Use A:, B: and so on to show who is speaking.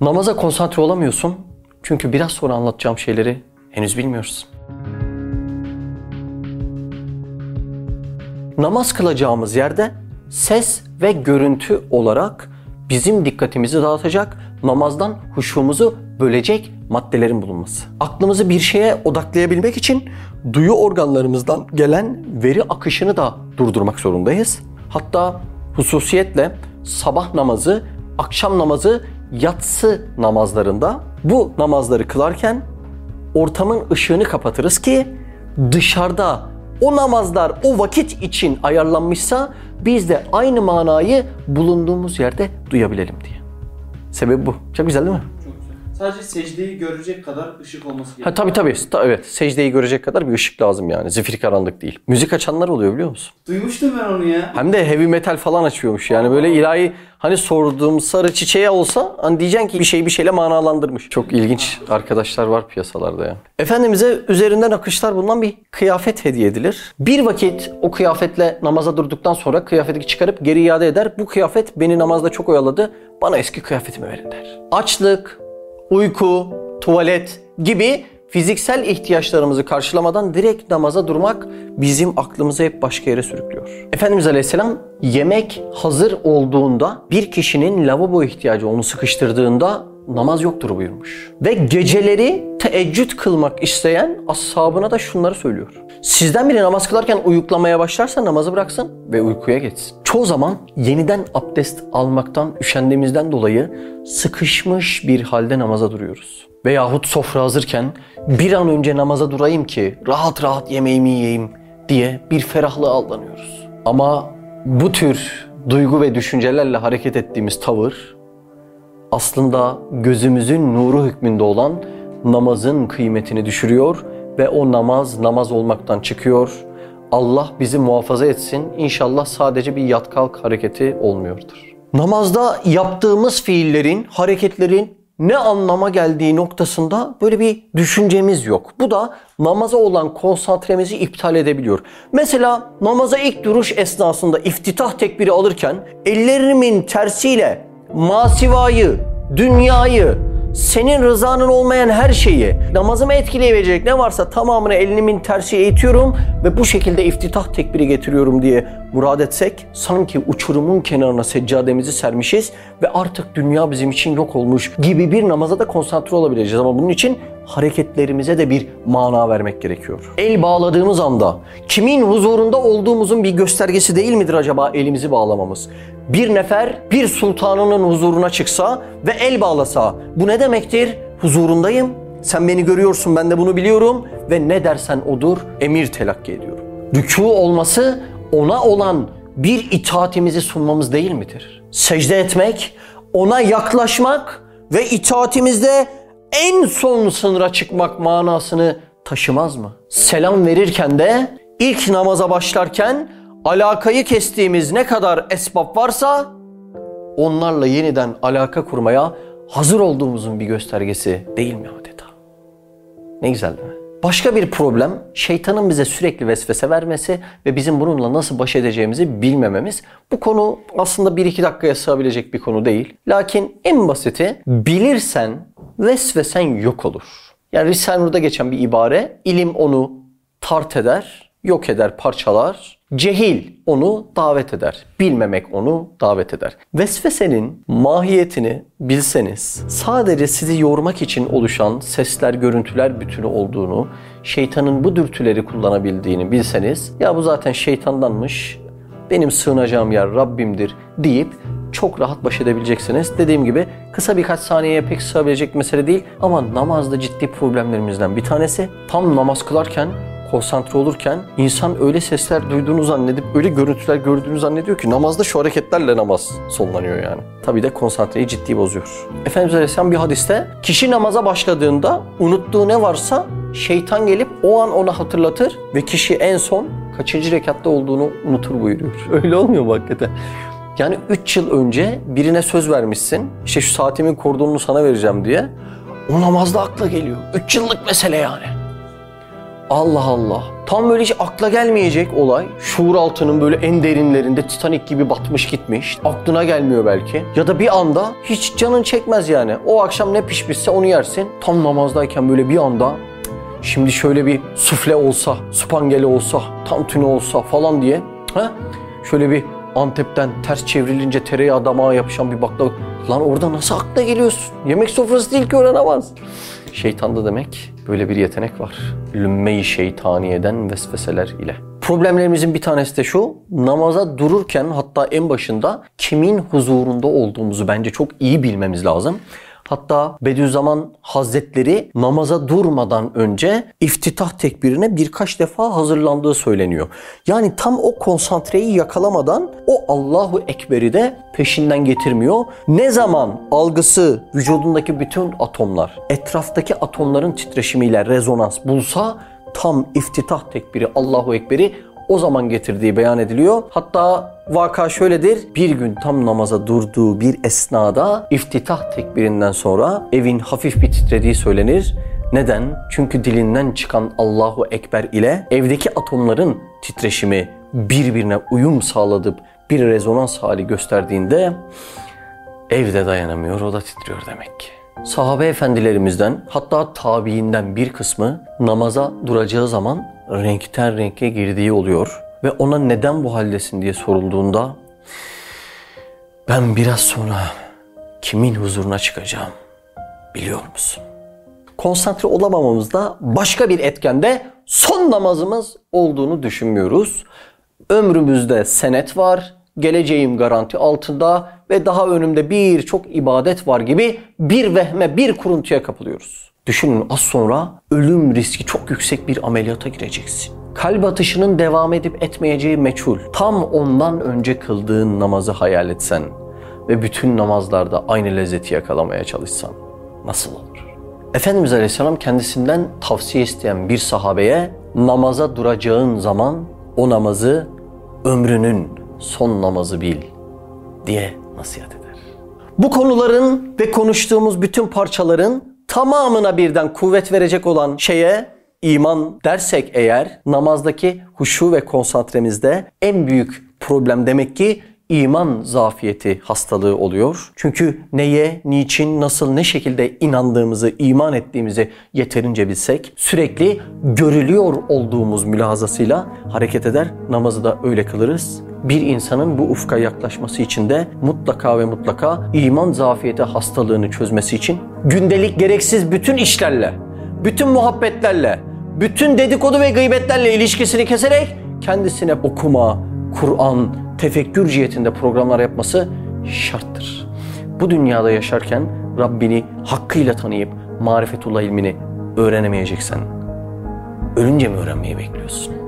A: Namaza konsantre olamıyorsun. Çünkü biraz sonra anlatacağım şeyleri henüz bilmiyoruz. Namaz kılacağımız yerde ses ve görüntü olarak bizim dikkatimizi dağıtacak, namazdan huşumuzu bölecek maddelerin bulunması. Aklımızı bir şeye odaklayabilmek için duyu organlarımızdan gelen veri akışını da durdurmak zorundayız. Hatta hususiyetle sabah namazı, akşam namazı, yatsı namazlarında bu namazları kılarken ortamın ışığını kapatırız ki dışarıda o namazlar o vakit için ayarlanmışsa biz de aynı manayı bulunduğumuz yerde duyabilelim diye. Sebebi bu. Çok güzel değil mi?
B: Sadece secdeyi görecek kadar ışık olması
A: Ha
B: gerekiyor.
A: tabii tabii. Ta- evet. Secdeyi görecek kadar bir ışık lazım yani. Zifiri karanlık değil. Müzik açanlar oluyor biliyor musun?
B: Duymuştum ben onu ya.
A: Hem de heavy metal falan açıyormuş. Yani böyle ilahi hani sorduğum sarı çiçeğe olsa hani diyeceksin ki bir şey bir şeyle manalandırmış. Çok ilginç arkadaşlar var piyasalarda ya. Efendimiz'e üzerinden akışlar bulunan bir kıyafet hediye edilir. Bir vakit o kıyafetle namaza durduktan sonra kıyafeti çıkarıp geri iade eder. Bu kıyafet beni namazda çok oyaladı. Bana eski kıyafetimi verin der. Açlık, uyku, tuvalet gibi fiziksel ihtiyaçlarımızı karşılamadan direkt namaza durmak bizim aklımızı hep başka yere sürüklüyor. Efendimiz Aleyhisselam yemek hazır olduğunda bir kişinin lavabo ihtiyacı onu sıkıştırdığında namaz yoktur buyurmuş. Ve geceleri teheccüd kılmak isteyen ashabına da şunları söylüyor. Sizden biri namaz kılarken uyuklamaya başlarsa namazı bıraksın ve uykuya geçsin. Çoğu zaman yeniden abdest almaktan üşendiğimizden dolayı sıkışmış bir halde namaza duruyoruz. Veyahut sofra hazırken bir an önce namaza durayım ki rahat rahat yemeğimi yiyeyim diye bir ferahlığa aldanıyoruz. Ama bu tür duygu ve düşüncelerle hareket ettiğimiz tavır aslında gözümüzün nuru hükmünde olan namazın kıymetini düşürüyor ve o namaz namaz olmaktan çıkıyor. Allah bizi muhafaza etsin. İnşallah sadece bir yat kalk hareketi olmuyordur. Namazda yaptığımız fiillerin, hareketlerin ne anlama geldiği noktasında böyle bir düşüncemiz yok. Bu da namaza olan konsantremizi iptal edebiliyor. Mesela namaza ilk duruş esnasında iftitah tekbiri alırken ellerimin tersiyle masivayı, dünyayı, senin rızanın olmayan her şeyi, namazımı etkileyebilecek ne varsa tamamını elimin tersiye itiyorum ve bu şekilde iftitah tekbiri getiriyorum diye murad etsek sanki uçurumun kenarına seccademizi sermişiz ve artık dünya bizim için yok olmuş gibi bir namaza da konsantre olabileceğiz. Ama bunun için hareketlerimize de bir mana vermek gerekiyor. El bağladığımız anda kimin huzurunda olduğumuzun bir göstergesi değil midir acaba elimizi bağlamamız? Bir nefer bir sultanının huzuruna çıksa ve el bağlasa bu ne demektir? Huzurundayım, sen beni görüyorsun ben de bunu biliyorum ve ne dersen odur emir telakki ediyorum. Rükû olması ona olan bir itaatimizi sunmamız değil midir? Secde etmek, ona yaklaşmak ve itaatimizde en son sınıra çıkmak manasını taşımaz mı? Selam verirken de ilk namaza başlarken alakayı kestiğimiz ne kadar esbab varsa onlarla yeniden alaka kurmaya hazır olduğumuzun bir göstergesi değil mi adeta? Ne güzel değil mi? Başka bir problem şeytanın bize sürekli vesvese vermesi ve bizim bununla nasıl baş edeceğimizi bilmememiz. Bu konu aslında 1-2 dakikaya sığabilecek bir konu değil. Lakin en basiti bilirsen vesvesen yok olur. Yani Risale-i Nur'da geçen bir ibare ilim onu tart eder, yok eder, parçalar. Cehil onu davet eder. Bilmemek onu davet eder. Vesvesenin mahiyetini bilseniz sadece sizi yormak için oluşan sesler, görüntüler bütünü olduğunu, şeytanın bu dürtüleri kullanabildiğini bilseniz ya bu zaten şeytandanmış, benim sığınacağım yer Rabbimdir deyip çok rahat baş edebileceksiniz. Dediğim gibi kısa birkaç saniyeye pek sığabilecek mesele değil ama namazda ciddi problemlerimizden bir tanesi. Tam namaz kılarken konsantre olurken insan öyle sesler duyduğunu zannedip öyle görüntüler gördüğünü zannediyor ki namazda şu hareketlerle namaz sonlanıyor yani. Tabi de konsantreyi ciddi bozuyor. Efendimiz Aleyhisselam bir hadiste kişi namaza başladığında unuttuğu ne varsa şeytan gelip o an ona hatırlatır ve kişi en son kaçıncı rekatta olduğunu unutur buyuruyor. Öyle olmuyor mu hakikaten? Yani 3 yıl önce birine söz vermişsin. İşte şu saatimin kordonunu sana vereceğim diye. O namazda akla geliyor. 3 yıllık mesele yani. Allah Allah. Tam böyle hiç akla gelmeyecek olay. Şuur altının böyle en derinlerinde Titanic gibi batmış gitmiş. Aklına gelmiyor belki. Ya da bir anda hiç canın çekmez yani. O akşam ne pişmişse onu yersin. Tam namazdayken böyle bir anda "Cık, şimdi şöyle bir sufle olsa, spangeli olsa, tantuni olsa falan diye. Ha? Şöyle bir Antep'ten ters çevrilince tereyağı damağa yapışan bir baklava. Lan orada nasıl aklına geliyorsun? Yemek sofrası değil ki öğrenemez. Şeytanda demek böyle bir yetenek var. Lümme-i şeytaniyeden vesveseler ile. Problemlerimizin bir tanesi de şu. Namaza dururken hatta en başında kimin huzurunda olduğumuzu bence çok iyi bilmemiz lazım. Hatta Bediüzzaman Hazretleri namaza durmadan önce iftitah tekbirine birkaç defa hazırlandığı söyleniyor. Yani tam o konsantreyi yakalamadan o Allahu Ekber'i de peşinden getirmiyor. Ne zaman algısı vücudundaki bütün atomlar etraftaki atomların titreşimiyle rezonans bulsa tam iftitah tekbiri Allahu Ekber'i o zaman getirdiği beyan ediliyor. Hatta vaka şöyledir. Bir gün tam namaza durduğu bir esnada iftitah tekbirinden sonra evin hafif bir titrediği söylenir. Neden? Çünkü dilinden çıkan Allahu Ekber ile evdeki atomların titreşimi birbirine uyum sağladıp bir rezonans hali gösterdiğinde evde dayanamıyor o da titriyor demek ki. Sahabe efendilerimizden hatta tabiinden bir kısmı namaza duracağı zaman renkten renke girdiği oluyor. Ve ona neden bu haldesin diye sorulduğunda ben biraz sonra kimin huzuruna çıkacağım biliyor musun? Konsantre olamamamızda başka bir etkende son namazımız olduğunu düşünmüyoruz. Ömrümüzde senet var, geleceğim garanti altında ve daha önümde birçok ibadet var gibi bir vehme, bir kuruntuya kapılıyoruz. Düşünün az sonra ölüm riski çok yüksek bir ameliyata gireceksin. Kalp atışının devam edip etmeyeceği meçhul. Tam ondan önce kıldığın namazı hayal etsen ve bütün namazlarda aynı lezzeti yakalamaya çalışsan nasıl olur? Efendimiz Aleyhisselam kendisinden tavsiye isteyen bir sahabeye namaza duracağın zaman o namazı ömrünün son namazı bil diye nasihat eder. Bu konuların ve konuştuğumuz bütün parçaların tamamına birden kuvvet verecek olan şeye iman dersek eğer namazdaki huşu ve konsantremizde en büyük problem demek ki iman zafiyeti hastalığı oluyor. Çünkü neye, niçin, nasıl, ne şekilde inandığımızı, iman ettiğimizi yeterince bilsek sürekli görülüyor olduğumuz mülahazasıyla hareket eder. Namazı da öyle kılırız. Bir insanın bu ufka yaklaşması için de mutlaka ve mutlaka iman zafiyeti hastalığını çözmesi için gündelik gereksiz bütün işlerle, bütün muhabbetlerle, bütün dedikodu ve gıybetlerle ilişkisini keserek kendisine okuma, Kur'an, tefekkür cihetinde programlar yapması şarttır. Bu dünyada yaşarken Rabbini hakkıyla tanıyıp marifetullah ilmini öğrenemeyeceksen ölünce mi öğrenmeyi bekliyorsun?